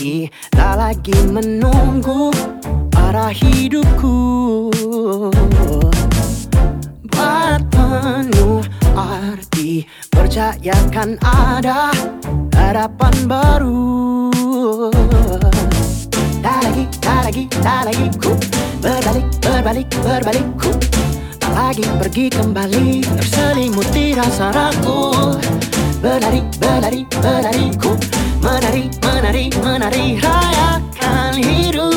lagi, tak lagi menunggu arah hidupku. Buat penuh arti, percayakan ada harapan baru. Tak lagi, tak lagi, tak lagi ku Berbalik, berbalik, berbalik ku Tak lagi pergi kembali, terselimuti rasa ragu. Berlari, berlari, berlari ku Menari, menari menari Rayakan hidupku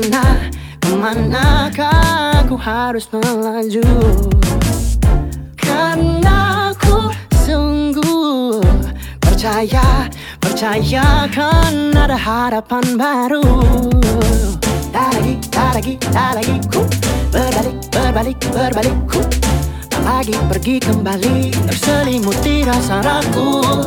Ke mana, ke manakah aku harus melaju? Karena aku sungguh percaya Percaya kan ada harapan baru. Tak lagi, tak lagi, tak lagi ku Berbalik, berbalik, berbalik ku Tak lagi pergi kembali. Terselimuti rasa ragu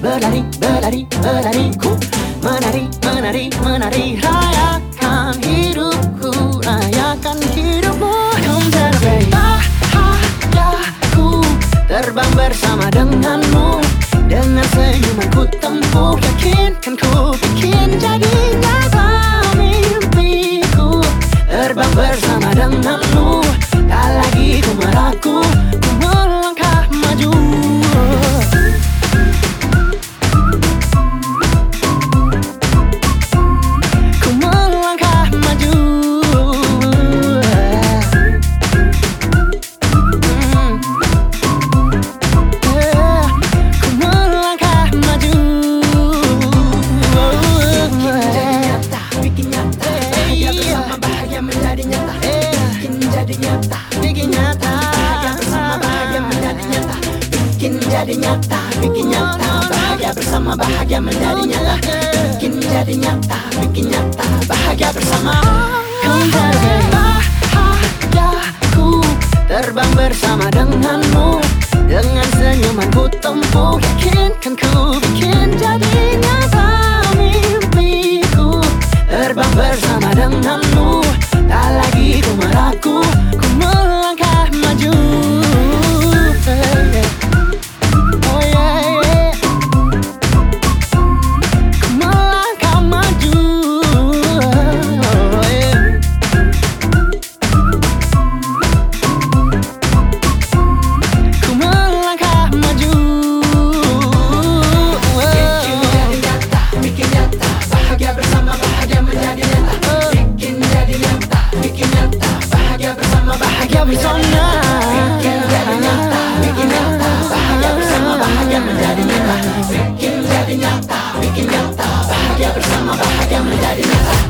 Berlari, berlari, berlari ku Menari, menari, menari. Rayakan hidupku Rayakan hidupmu. Come celebrate Bahagiaku Terbang bersama denganmu. Dengan senyumanku tempuh Yakinkan ku bikin jadi nyata. Mimpiku Terbang bersama denganmu. Tak lagi ku meragu nyata, bikin nyata. Bahagia bersama bahagia menjadi nyata. Bikin jadi nyata, bikin nyata. Bahagia bersama. Kembali bahagiaku Terbang bersama denganmu. Dengan senyumanku tempuh Yakinkan ku bikin jadi bahagia bersama. Jadi nyata Bikin nyata Bahagia bersama bahagia menjadi nyata Bikin jadi nyata Bikin nyata. Bahagia bersama bahagia menjadi nyata.